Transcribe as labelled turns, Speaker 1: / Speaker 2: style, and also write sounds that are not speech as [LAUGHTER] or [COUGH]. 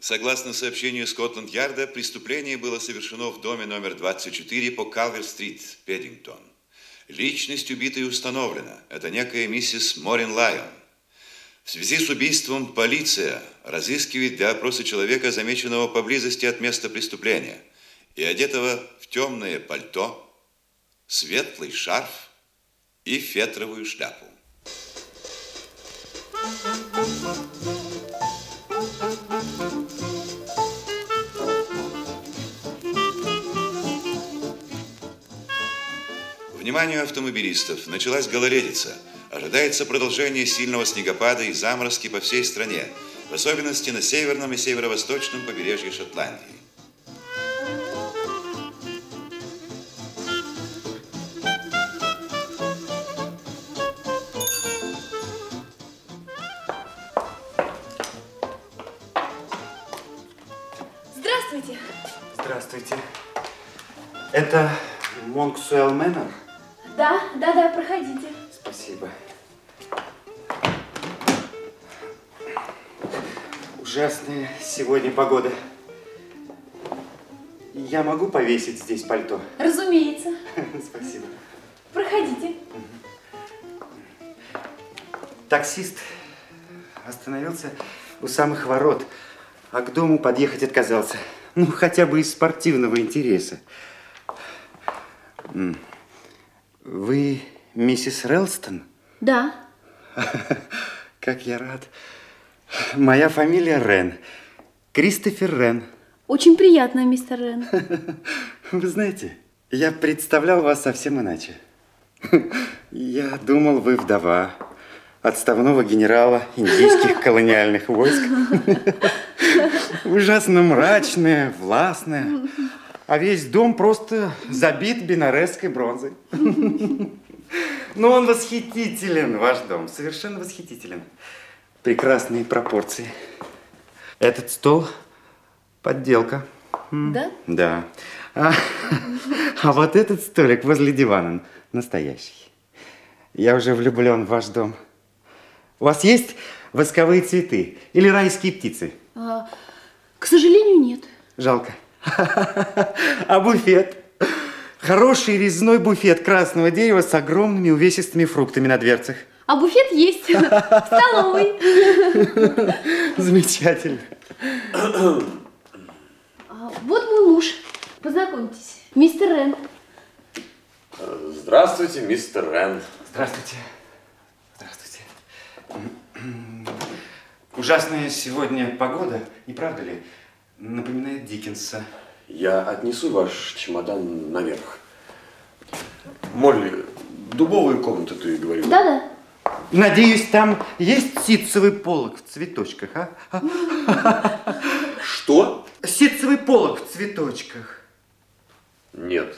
Speaker 1: Согласно сообщению Скотланд-Ярда, преступление было совершено в доме номер 24 по Калвер-стрит, Педдингтон. Личность убитой установлена. Это некая миссис Морин Лайон. В связи с убийством полиция разыскивает для опроса человека, замеченного поблизости от места преступления и одетого в темное пальто, светлый шарф и фетровую шляпу. Вниманию автомобилистов началась гололедица. Ожидается продолжение сильного снегопада и заморозки по всей стране, в особенности на северном и северо-восточном побережье Шотландии.
Speaker 2: Здравствуйте.
Speaker 3: Здравствуйте. Это Монксуэлл Мэннер?
Speaker 2: Да, да, да, проходите.
Speaker 3: Спасибо. Ужасная сегодня погода. Я могу повесить здесь пальто?
Speaker 2: Разумеется. [LAUGHS]
Speaker 3: Спасибо.
Speaker 2: Проходите.
Speaker 3: Таксист остановился у самых ворот, а к дому подъехать отказался. Ну, хотя бы из спортивного интереса. М. Вы миссис Релстон?
Speaker 2: Да. [LAUGHS]
Speaker 3: Как я рад. Моя фамилия Рен. Кристофер Рен.
Speaker 2: Очень приятно, мистер Рен. [LAUGHS]
Speaker 3: Вы знаете, я представлял вас совсем иначе. [LAUGHS] Я думал, вы вдова отставного генерала индийских колониальных войск. Ужасно мрачная, властная. А весь дом просто забит бенаресской бронзой. Но он восхитителен, ваш дом, совершенно восхитителен. Прекрасные пропорции. Этот стол подделка.
Speaker 2: Да?
Speaker 3: Да. А, а вот этот столик возле дивана настоящий. Я уже влюблен в ваш дом. У вас есть восковые цветы или райские птицы?
Speaker 2: А, к сожалению, нет.
Speaker 3: Жалко. [LAUGHS] А буфет? Хороший резной буфет красного дерева с огромными увесистыми фруктами на дверцах.
Speaker 2: А буфет есть [LAUGHS] в столовой.
Speaker 3: Замечательно.
Speaker 2: А, Вот мой муж. Познакомьтесь. Мистер Рен.
Speaker 4: Здравствуйте, мистер Рен.
Speaker 3: Здравствуйте. Здравствуйте. Ужасная сегодня погода, не правда ли? Напоминает Диккенса.
Speaker 4: Я отнесу ваш чемодан наверх. Молли, дубовую комнату ты говорил?
Speaker 2: Да-да.
Speaker 3: Надеюсь, там есть ситцевый полог в цветочках, а? а?
Speaker 4: Что?
Speaker 3: Ситцевый полог в цветочках.
Speaker 4: Нет.